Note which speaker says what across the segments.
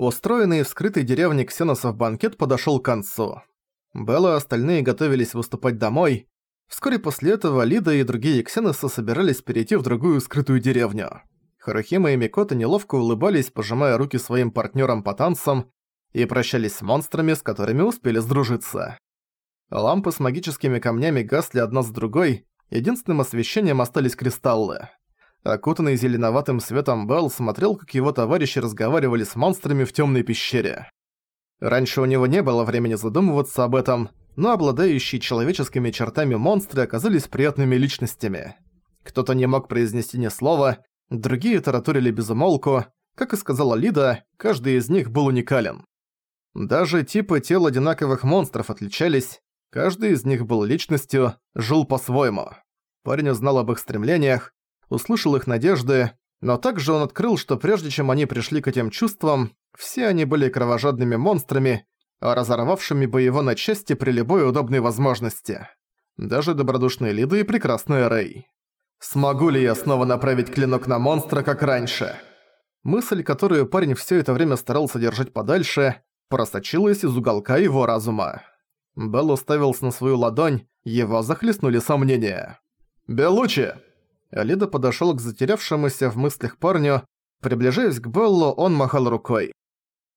Speaker 1: Устроенный в скрытой деревне Ксеносов банкет подошёл к концу. Белла и остальные готовились выступать домой. Вскоре после этого Лида и другие Ксеносы собирались перейти в другую скрытую деревню. Харухима и Микота неловко улыбались, пожимая руки своим партнёрам по танцам, и прощались с монстрами, с которыми успели сдружиться. Лампы с магическими камнями гасли одна с другой, единственным освещением остались кристаллы. Окутанный зеленоватым светом Белл смотрел, как его товарищи разговаривали с монстрами в темной пещере. Раньше у него не было времени задумываться об этом, но обладающие человеческими чертами монстры оказались приятными личностями. Кто-то не мог произнести ни слова, другие тараторили безумолку, как и сказала Лида, каждый из них был уникален. Даже типы тел одинаковых монстров отличались, каждый из них был личностью, жил по-своему. Парень узнал об их стремлениях, услышал их надежды, но также он открыл, что прежде чем они пришли к этим чувствам, все они были кровожадными монстрами, разорвавшими бы его на части при любой удобной возможности. Даже добродушные Лида и прекрасная Рэй. «Смогу ли я снова направить клинок на монстра, как раньше?» Мысль, которую парень все это время старался держать подальше, просочилась из уголка его разума. Белл уставился на свою ладонь, его захлестнули сомнения. «Белучи!» Лида подошёл к затерявшемуся в мыслях парню. Приближаясь к Беллу, он махал рукой.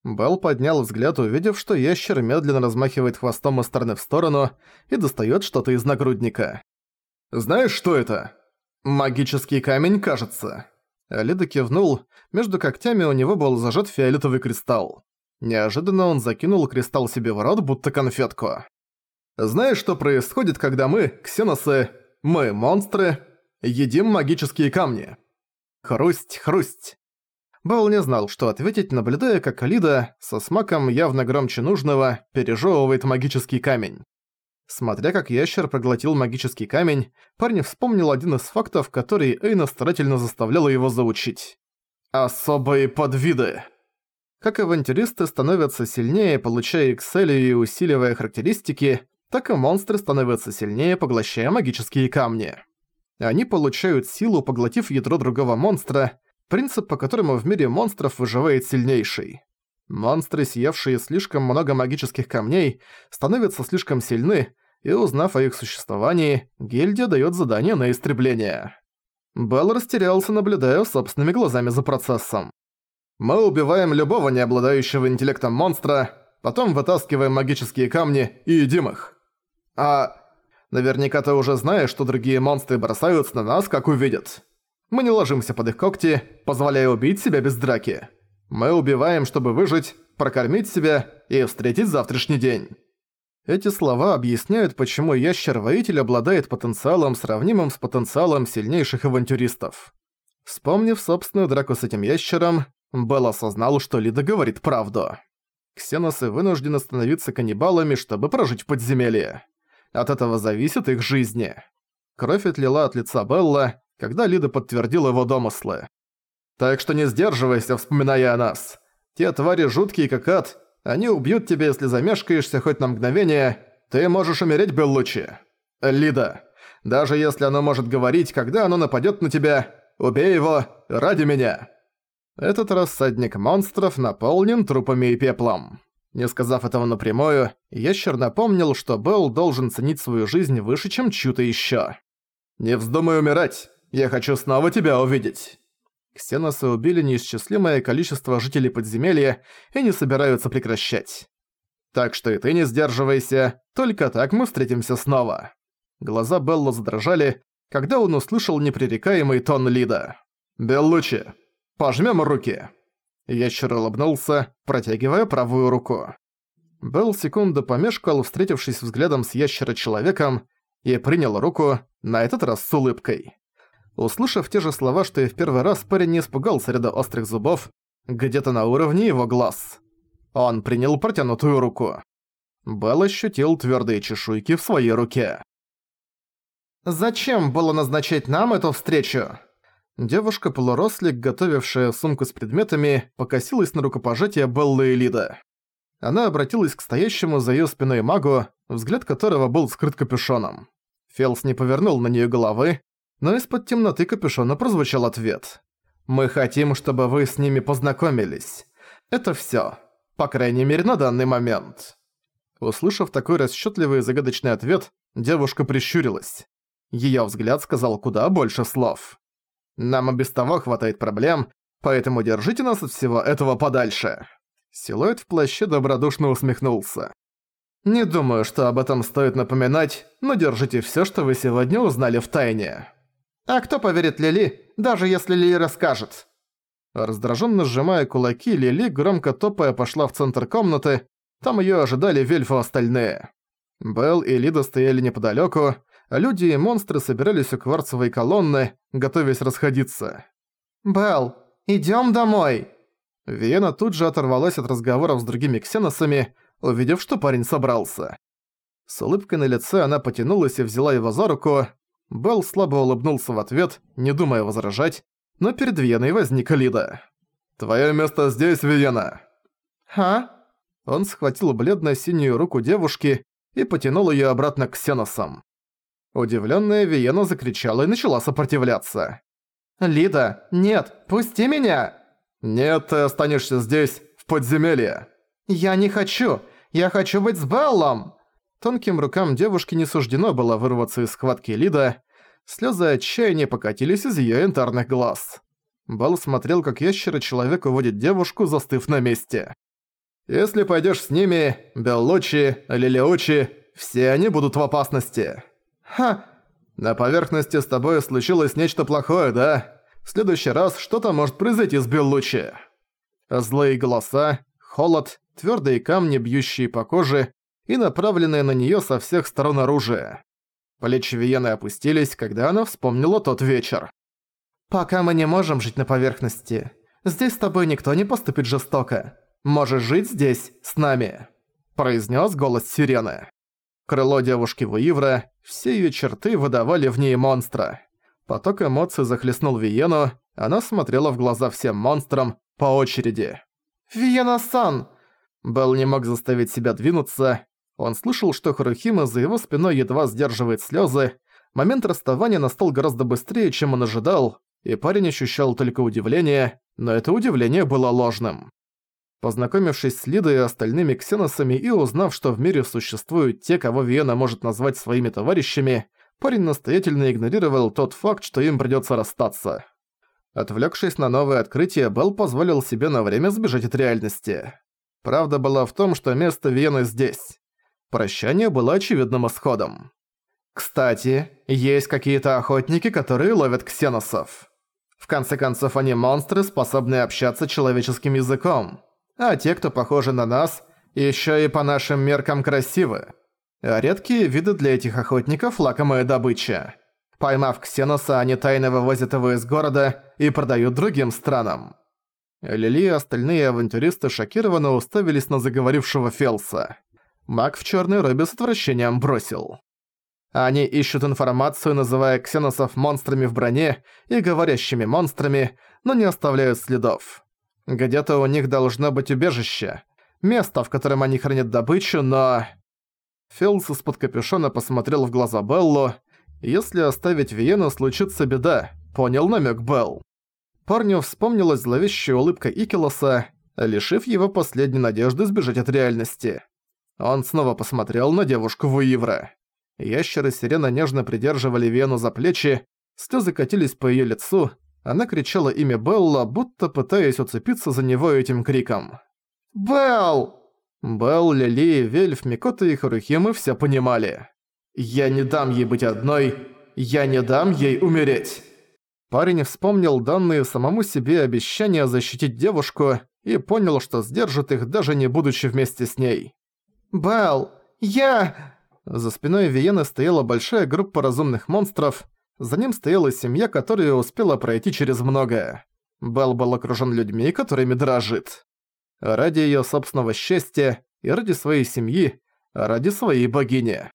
Speaker 1: Белл поднял взгляд, увидев, что ящер медленно размахивает хвостом из стороны в сторону и достаёт что-то из нагрудника. «Знаешь, что это?» «Магический камень, кажется». Лида кивнул, между когтями у него был зажат фиолетовый кристалл. Неожиданно он закинул кристалл себе в рот, будто конфетку. «Знаешь, что происходит, когда мы, ксеносы, мы, монстры, едим магические камни?» Хрусть, хрусть. Бал не знал, что ответить, наблюдая, как Алида, со смаком явно громче нужного, пережевывает магический камень. Смотря как ящер проглотил магический камень, парень вспомнил один из фактов, который Эйна старательно заставляла его заучить. «Особые подвиды». Как авантюристы становятся сильнее, получая экселью и усиливая характеристики, так и монстры становятся сильнее, поглощая магические камни. Они получают силу, поглотив ядро другого монстра, принцип, по которому в мире монстров выживает сильнейший. Монстры, съевшие слишком много магических камней, становятся слишком сильны, и узнав о их существовании, гильдия даёт задание на истребление. Белл растерялся, наблюдая собственными глазами за процессом. Мы убиваем любого не обладающего интеллектом монстра, потом вытаскиваем магические камни и едим их. А наверняка ты уже знаешь, что другие монстры бросаются на нас, как увидят. Мы не ложимся под их когти, позволяя убить себя без драки. Мы убиваем, чтобы выжить, прокормить себя и встретить завтрашний день. Эти слова объясняют, почему ящер-воитель обладает потенциалом, сравнимым с потенциалом сильнейших авантюристов. Вспомнив собственную драку с этим ящером, Белл осознал, что Лида говорит правду. Ксеносы вынуждены становиться каннибалами, чтобы прожить в подземелье. От этого зависит их жизни. Кровь отлила от лица Белла, когда Лида подтвердила его домыслы. «Так что не сдерживайся, вспоминая о нас. Те твари жуткие, как ад. Они убьют тебя, если замешкаешься хоть на мгновение. Ты можешь умереть, Беллучи. Лида, даже если оно может говорить, когда оно нападет на тебя, убей его ради меня». Этот рассадник монстров наполнен трупами и пеплом. Не сказав этого напрямую, ящер напомнил, что Белл должен ценить свою жизнь выше, чем чью-то ещё. «Не вздумай умирать! Я хочу снова тебя увидеть!» Ксеносы убили неисчислимое количество жителей подземелья и не собираются прекращать. Так что и ты не сдерживайся, только так мы встретимся снова. Глаза Белла задрожали, когда он услышал непререкаемый тон Лида. «Беллучи, Пожмем руки!» Ящер улыбнулся, протягивая правую руку. Белл секунду помешкал, встретившись взглядом с ящера-человеком, и принял руку, на этот раз с улыбкой. Услышав те же слова, что и в первый раз, парень не испугался ряда острых зубов, где-то на уровне его глаз. Он принял протянутую руку. Белл ощутил твердые чешуйки в своей руке. «Зачем было назначать нам эту встречу?» Девушка-полурослик, готовившая сумку с предметами, покосилась на рукопожатие Беллы и Лида. Она обратилась к стоящему за её спиной магу, взгляд которого был скрыт капюшоном. Фелс не повернул на неё головы, но из-под темноты капюшона прозвучал ответ. «Мы хотим, чтобы вы с ними познакомились. Это всё. По крайней мере, на данный момент. Услышав такой расчётливый и загадочный ответ, девушка прищурилась. Её взгляд сказал куда больше слов. «Нам и без того хватает проблем, поэтому держите нас от всего этого подальше». Силуэт в плаще добродушно усмехнулся. «Не думаю, что об этом стоит напоминать, но держите всё, что вы сегодня узнали в тайне». «А кто поверит Лили, даже если Лили расскажет?» Раздраженно сжимая кулаки, Лили, громко топая, пошла в центр комнаты. Там её ожидали Вельфу остальные. Белл и Лида стояли неподалёку, а люди и монстры собирались у кварцевой колонны, готовясь расходиться. «Белл, идём домой!» Виена тут же оторвалась от разговоров с другими ксеносами, увидев, что парень собрался. С улыбкой на лице она потянулась и взяла его за руку. Белл слабо улыбнулся в ответ, не думая возражать, но перед Виеной возник Лида. «Твоё место здесь, Виена!» «Ха?» Он схватил бледно-синюю руку девушки и потянул её обратно к Ксеносам. Удивлённая Виена закричала и начала сопротивляться. «Лида, нет, пусти меня!» «Нет, ты останешься здесь, в подземелье!» «Я не хочу! Я хочу быть с Беллом!» Тонким рукам девушки не суждено было вырваться из схватки Лида. Слёзы отчаяния покатились из её янтарных глаз. Белл смотрел, как ящера-человек уводит девушку, застыв на месте. «Если пойдёшь с ними, Беллочи, Лилиочи, все они будут в опасности». «Ха! На поверхности с тобой случилось нечто плохое, да? В следующий раз что-то может произойти с Беллучи». Злые голоса, холод, твёрдые камни, бьющие по коже, и направленное на неё со всех сторон оружие. Плечи Виены опустились, когда она вспомнила тот вечер. «Пока мы не можем жить на поверхности. Здесь с тобой никто не поступит жестоко. Можешь жить здесь, с нами», – произнес голос сирены. Крыло девушки Вуивра, все ее черты выдавали в ней монстра. Поток эмоций захлестнул Виену, она смотрела в глаза всем монстрам по очереди. «Виена-сан!» Белл не мог заставить себя двинуться. Он слышал, что Харухима за его спиной едва сдерживает слезы. Момент расставания настал гораздо быстрее, чем он ожидал, и парень ощущал только удивление, но это удивление было ложным. Познакомившись с Лидой и остальными ксеносами и узнав, что в мире существуют те, кого Виена может назвать своими товарищами, парень настоятельно игнорировал тот факт, что им придётся расстаться. Отвлёкшись на новое открытие, Белл позволил себе на время сбежать от реальности. Правда была в том, что место Вены здесь. Прощание было очевидным исходом. Кстати, есть какие-то охотники, которые ловят ксеносов. В конце концов, они монстры, способные общаться человеческим языком. А те, кто похожи на нас, ещё и по нашим меркам красивы. А редкие виды для этих охотников – лакомая добыча. Поймав ксеноса, они тайно вывозят его из города и продают другим странам. Лили и остальные авантюристы шокированно уставились на заговорившего Фелса. Маг в черной робе с отвращением бросил. Они ищут информацию, называя ксеносов монстрами в броне и говорящими монстрами, но не оставляют следов. Где-то у них должно быть убежище, место, в котором они хранят добычу, но... Фелс из-под капюшона посмотрел в глаза Беллу. Если оставить Виену, случится беда, понял намек Белл. Парню вспомнилась зловещая улыбка Икелоса, лишив его последней надежды сбежать от реальности. Он снова посмотрел на девушку Вуивра. Ящеры сирена нежно придерживали Вену за плечи, слезы катились по ее лицу, она кричала имя Белла, будто пытаясь уцепиться за него этим криком. «Белл!» Белл, Лили, Вельф, Микота и Харухимы все понимали. «Я не дам ей быть одной, я не дам ей умереть!» Парень вспомнил данные самому себе обещания защитить девушку и понял, что сдержит их, даже не будучи вместе с ней. «Белл, я...» За спиной Виены стояла большая группа разумных монстров, за ним стояла семья, которая успела пройти через многое. Белл был окружен людьми, которыми дрожит. Ради ее собственного счастья и ради своей семьи, ради своей богини.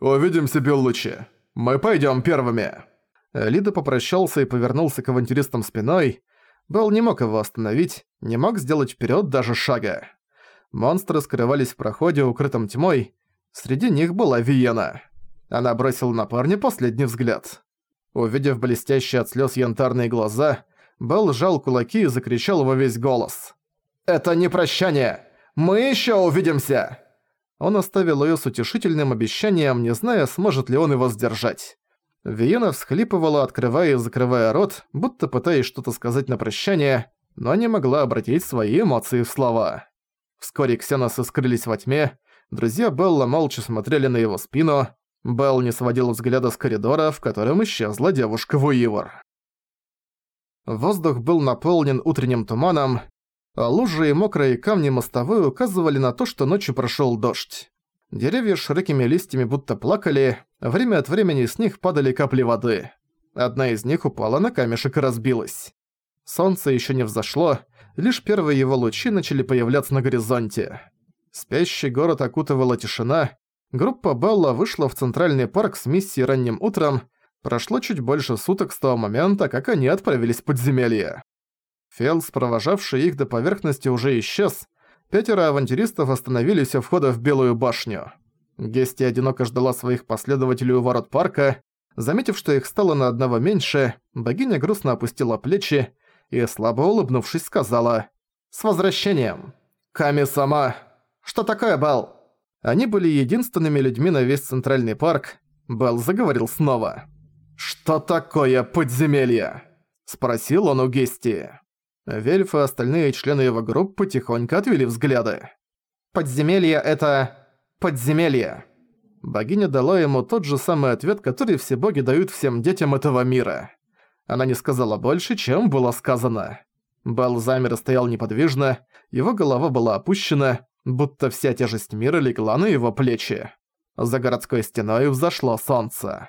Speaker 1: «Увидимся, Беллучи. Мы пойдем первыми». Лида попрощался и повернулся к авантюристам спиной. Белл не мог его остановить, не мог сделать вперед даже шага. Монстры скрывались в проходе, укрытом тьмой. Среди них была Виена. Она бросила на парня последний взгляд. Увидев блестящие от слез янтарные глаза, Белл сжал кулаки и закричал во весь голос. «Это не прощание! Мы еще увидимся!» Он оставил её с утешительным обещанием, не зная, сможет ли он его сдержать. Виена всхлипывала, открывая и закрывая рот, будто пытаясь что-то сказать на прощание, но не могла обратить свои эмоции в слова. Вскоре ксеносы скрылись во тьме, друзья Белла молча смотрели на его спину, Белл не сводил взгляда с коридора, в котором исчезла девушка Вуивор. Воздух был наполнен утренним туманом, а лужи и мокрые камни мостовой указывали на то, что ночью прошёл дождь. Деревья с широкими листьями будто плакали, время от времени с них падали капли воды. Одна из них упала на камешек и разбилась. Солнце ещё не взошло, лишь первые его лучи начали появляться на горизонте. Спящий город окутывала тишина. Группа Белла вышла в Центральный парк с миссией ранним утром. Прошло чуть больше суток с того момента, как они отправились в подземелье. Фелс, провожавший их до поверхности, уже исчез. Пятеро авантюристов остановились у входа в Белую башню. Гести одиноко ждала своих последователей у ворот парка. Заметив, что их стало на одного меньше, богиня грустно опустила плечи и, слабо улыбнувшись, сказала «С возвращением!» «Ками сама!» «Что такое, Бал?» Они были единственными людьми на весь Центральный парк. Белл заговорил снова. «Что такое подземелье?» Спросил он у Гести. Вельф и остальные члены его группы тихонько отвели взгляды. «Подземелье — это... подземелье!» Богиня дала ему тот же самый ответ, который все боги дают всем детям этого мира. Она не сказала больше, чем было сказано. Белл замер и стоял неподвижно, его голова была опущена, будто вся тяжесть мира легла на его плечи. За городской стеной взошло солнце.